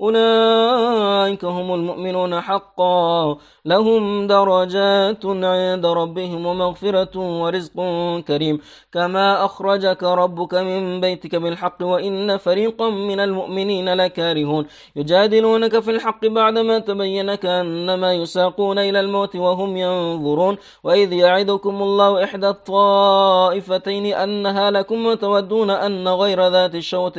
أولئك هم المؤمنون حقا. لهم درجات عند ربهم ومغفرة ورزق كريم. كما أخرجك ربك من بيتك بالحق وإن فريقا من المؤمنين لكارهون. يجادلونك في الحق بعدما تبين كأنما يساقون إلى الموت وهم ينظرون. وإذ يعدكم الله إحدى الطائفتين أنها لكم وتودون أن غير ذات الشوط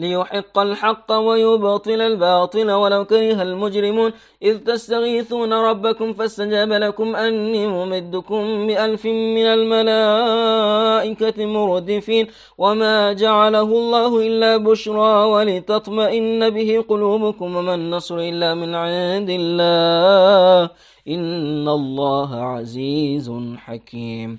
ليحق الحق ويبطل الباطل ولو كره المجرمون إذ تستغيثون ربكم فاستجاب لكم أني ممدكم بألف من الملائكة مردفين وما جعله الله إلا بشرى ولتطمئن به قلوبكم وما النصر إلا من عند الله إن الله عزيز حكيم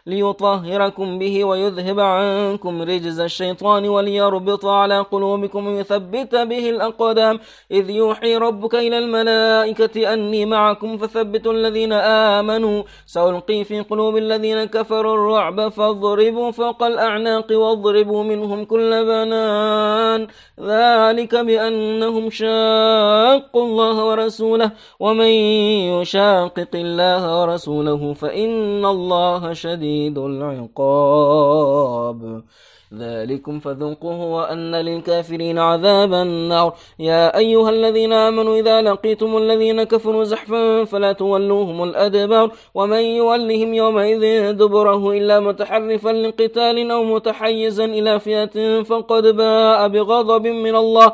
ليطهركم به ويذهب عنكم رجز الشيطان وليربط على قلوبكم ويثبت به الأقدام. إذ يوحي ربك إلى الملائكة أني معكم فثبتوا الذين آمنوا. سألقي في قلوب الذين كفروا الرعب فاضربوا فوق الأعناق واضربوا منهم كل بنان. ذلك بأنهم شاقوا الله ورسوله. ومن يشاقق الله ورسوله فإن الله شديد شديد العقاب. ذلكم فذوقوه وأن للكافرين عذاب النار. يا أيها الذين آمنوا إذا لقيتم الذين كفروا زحفا فلا تولوهم الأدبار. ومن يولهم يومئذ دبره إلا متحرفا لقتال أو متحيزا إلى فئة فقد باء بغضب من الله.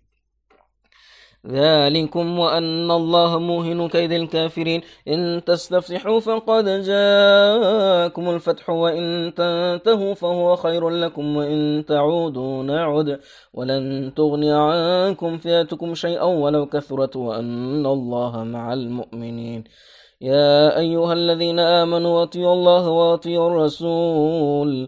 ذلكم وأن الله موهن كيد الكافرين. إن تستفتحوا فقد جاءكم الفتح وإن تنتهوا فهو خير لكم وإن تعودوا نعد. ولن تغني عنكم فئتكم شيئا ولو كثرت وأن الله مع المؤمنين. يا أيها الذين آمنوا أطيعوا الله وأطيعوا الرسول.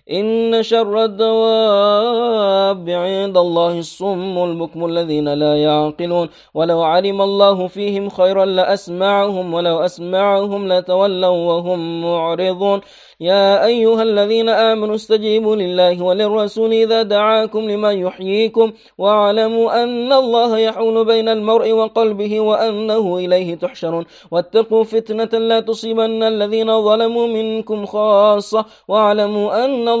إن شر الدواب عند الله الصم البكم الذين لا يعقلون. ولو علم الله فيهم خيرا لأسمعهم ولو أسمعهم لتولوا وهم معرضون. يا أيها الذين آمنوا استجيبوا لله وللرسول إذا دعاكم لما يحييكم. واعلموا أن الله يحول بين المرء وقلبه وأنه إليه تحشرون. واتقوا فتنة لا تصيبن الذين ظلموا منكم خاصة. واعلموا أن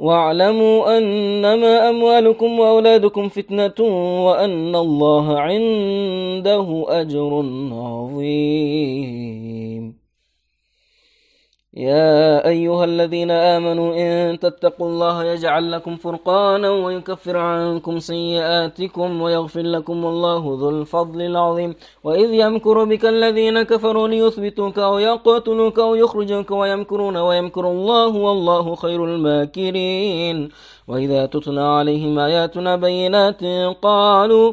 واعلموا أنما أموالكم وأولادكم فتنة وأن الله عنده أجر عظيم. يا أيها الذين آمنوا إن تتقوا الله يجعل لكم فرقانا ويكفر عنكم سيئاتكم ويغفر لكم الله ذو الفضل العظيم. وإذ يمكر بك الذين كفروا ليثبتوك أو يقتلوك أو يخرجوك ويمكرون ويمكر الله والله خير الماكرين. وإذا تتلى عليهم آياتنا بينات قالوا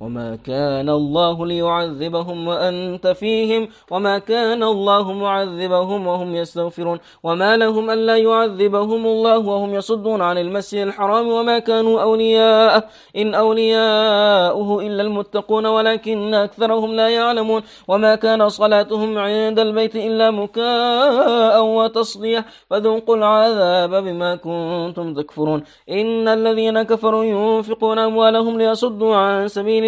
وما كان الله ليعذبهم وأنت فيهم وما كان الله معذبهم وهم يستغفرون وما لهم ألا يعذبهم الله وهم يصدون عن المسجد الحرام وما كانوا أولياء إن أولياؤه إلا المتقون ولكن أكثرهم لا يعلمون وما كان صلاتهم عند البيت إلا مكاء وتصدية فذوقوا العذاب بما كنتم تكفرون إن الذين كفروا ينفقون أموالهم ليصدوا عن سبيل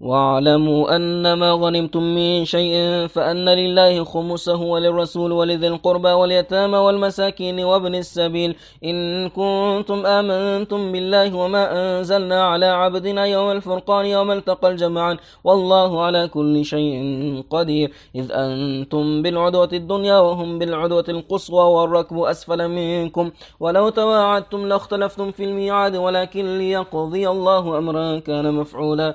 واعلموا أنما غنمتم من شيء فأن لله خمسه وللرسول ولذي القربى واليتامى والمساكين وابن السبيل إن كنتم آمنتم بالله وما أنزلنا على عبدنا يوم الفرقان يوم التقى الجمعان والله على كل شيء قدير إذ أنتم بالعدوة الدنيا وهم بالعدوة القصوى والركب أسفل منكم ولو تواعدتم لاختلفتم في الميعاد ولكن ليقضي الله أمرا كان مفعولا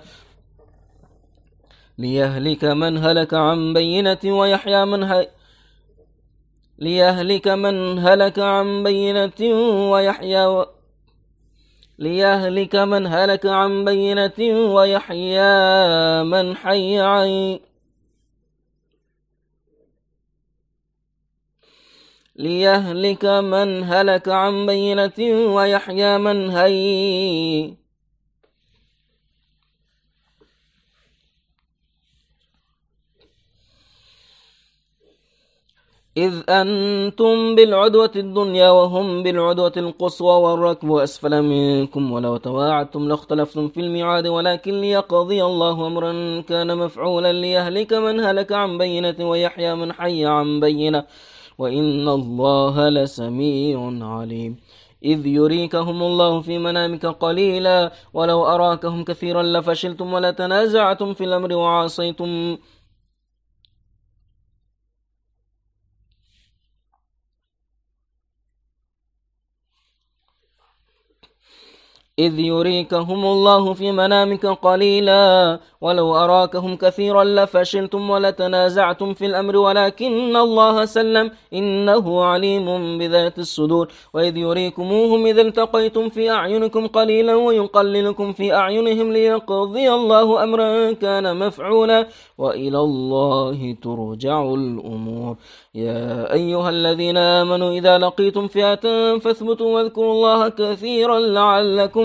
ليهلك من هلك عن بينة ويحيى من هلك ليهلك من هلك عن بينة ويحيى و... ليهلك من هلك عن بينة ويحيى من حي عن ليهلك من هلك عن بينة ويحيى من هي إذ أنتم بالعدوة الدنيا وهم بالعدوة القصوى والركب أسفل منكم ولو تواعدتم لاختلفتم في الميعاد ولكن ليقضي الله أمرا كان مفعولا ليهلك من هلك عن بينة ويحيى من حي عن بينة. وإن الله لسميع عليم. إذ يريكهم الله في منامك قليلا ولو أراكهم كثيرا لفشلتم ولتنازعتم في الأمر وعاصيتم. إذ يريكهم الله في منامك قليلا ولو أراكهم كثيرا لفشلتم ولتنازعتم في الأمر ولكن الله سلم إنه عليم بذات الصدور وإذ يريكموهم إذ التقيتم في أعينكم قليلا ويقللكم في أعينهم ليقضي الله أمرا كان مفعولا وإلى الله ترجع الأمور يا أيها الذين آمنوا إذا لقيتم فئة فاثبتوا واذكروا الله كثيرا لعلكم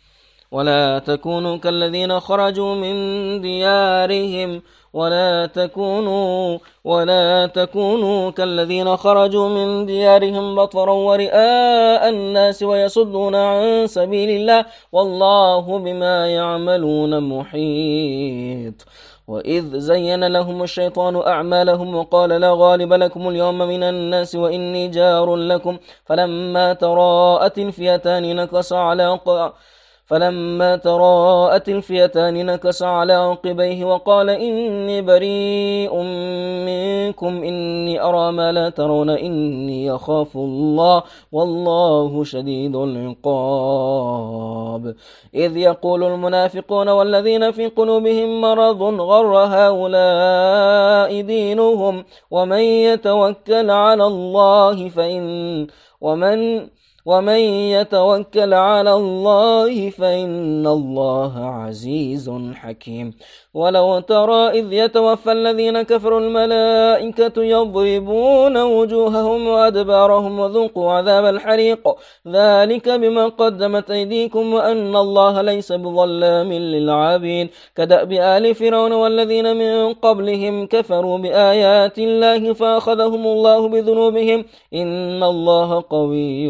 ولا تكونوا كالذين خرجوا من ديارهم ولا تكونوا ولا تكونوا كالذين خرجوا من ديارهم بطرا ورئاء الناس ويصدون عن سبيل الله والله بما يعملون محيط. وإذ زين لهم الشيطان أعمالهم وقال لا غالب لكم اليوم من الناس وإني جار لكم. فلما تراءت الفئتان نكص على فلما تراءت الفئتان نكس على عقبيه وقال إني بريء منكم إني أرى ما لا ترون إني يخاف الله والله شديد العقاب. إذ يقول المنافقون والذين في قلوبهم مرض غر هؤلاء دينهم ومن يتوكل على الله فإن ومن ومن يتوكل على الله فإن الله عزيز حكيم ولو ترى إذ يتوفى الذين كفروا الملائكة يضربون وجوههم وأدبارهم وذوقوا عذاب الحريق ذلك بما قدمت أيديكم وأن الله ليس بظلام للعابين كدأب آل فرعون والذين من قبلهم كفروا بآيات الله فأخذهم الله بذنوبهم إن الله قوي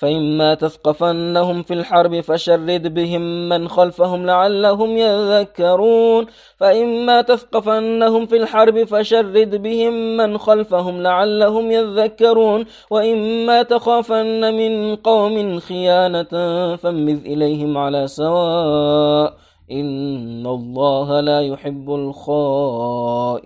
فإما تثقفنهم في الحرب فشرد بهم من خلفهم لعلهم يذكرون. فإما تثقفنهم في الحرب فشرد بهم من خلفهم لعلهم يذكرون. وإما تخافن من قوم خيانة فانبذ إليهم على سواء. إن الله لا يحب الخائنين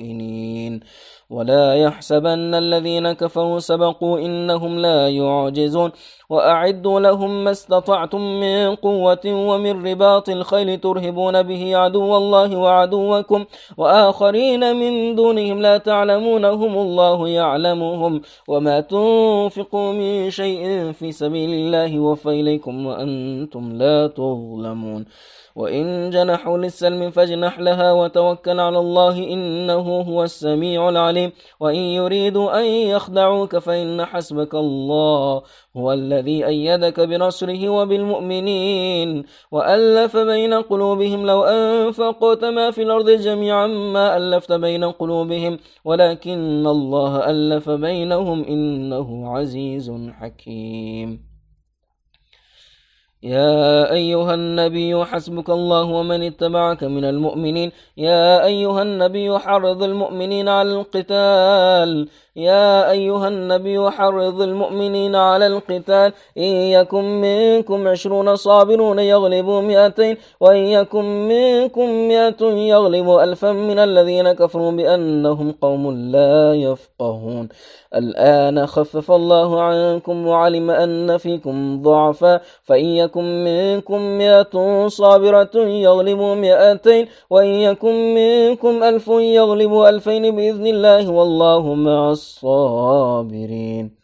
ولا يحسبن الذين كفروا سبقوا إنهم لا يعجزون وأعدوا لهم ما استطعتم من قوة ومن رباط الخيل ترهبون به عدو الله وعدوكم وآخرين من دونهم لا تعلمونهم الله يعلمهم وما تنفقوا من شيء في سبيل الله وفيليكم وأنتم لا تظلمون وإن جنحوا للسلم فاجنح لها وتوكل على الله إنه هو السميع العليم. وإن يريدوا أن يخدعوك فإن حسبك الله هو الذي أيدك بنصره وبالمؤمنين. وألف بين قلوبهم لو أنفقت ما في الأرض جميعا ما ألفت بين قلوبهم ولكن الله ألف بينهم إنه عزيز حكيم. يا أيها النبي حسبك الله ومن اتبعك من المؤمنين. يا أيها النبي حرض المؤمنين على القتال. يا أيها النبي حرض المؤمنين على القتال. إن يكن منكم عشرون صابرون يغلبوا مئتين. وإن يكن منكم مئة يغلبوا ألفا من الذين كفروا بأنهم قوم لا يفقهون. الآن خفف الله عنكم وعلم أن فيكم ضعفا. فإن يكن منكم مئة صابرة يغلبوا مئتين وإن يكن منكم ألف يغلبوا ألفين بإذن الله والله مع الصابرين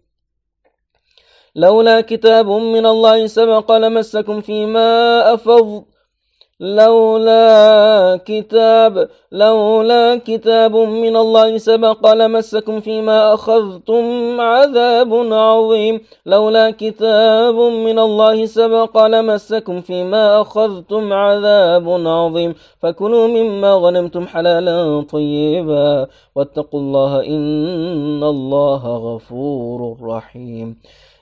لولا كتاب من الله سبق لمسكم فيما أفض. لولا كتاب لولا كتاب من الله سبق لمسكم فيما أخذتم عذاب عظيم. لولا كتاب من الله سبق لمسكم فيما أخذتم عذاب عظيم. فكلوا مما غنمتم حلالا طيبا. واتقوا الله إن الله غفور رحيم.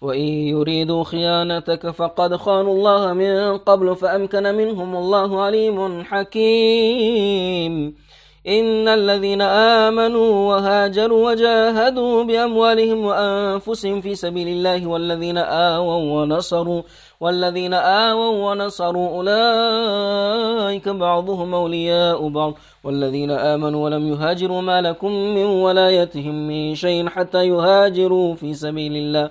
وإن يريدوا خيانتك فقد خانوا الله من قبل فأمكن منهم الله عليم حكيم. إن الذين آمنوا وهاجروا وجاهدوا بأموالهم وأنفسهم في سبيل الله والذين آووا ونصروا والذين آووا ونصروا أولئك بعضهم أولياء بعض. والذين آمنوا ولم يهاجروا ما لكم من ولايتهم من شيء حتى يهاجروا في سبيل الله.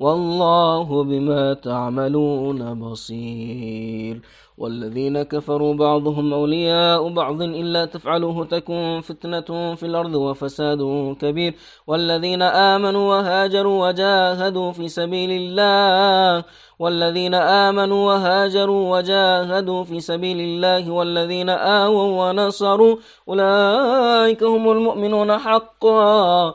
والله بما تعملون بصير. والذين كفروا بعضهم أولياء بعض إلا تفعلوه تكون فتنة في الأرض وفساد كبير. والذين آمنوا وهاجروا وجاهدوا في سبيل الله. والذين آمنوا وهاجروا وجاهدوا في سبيل الله. والذين آووا ونصروا أولئك هم المؤمنون حقا.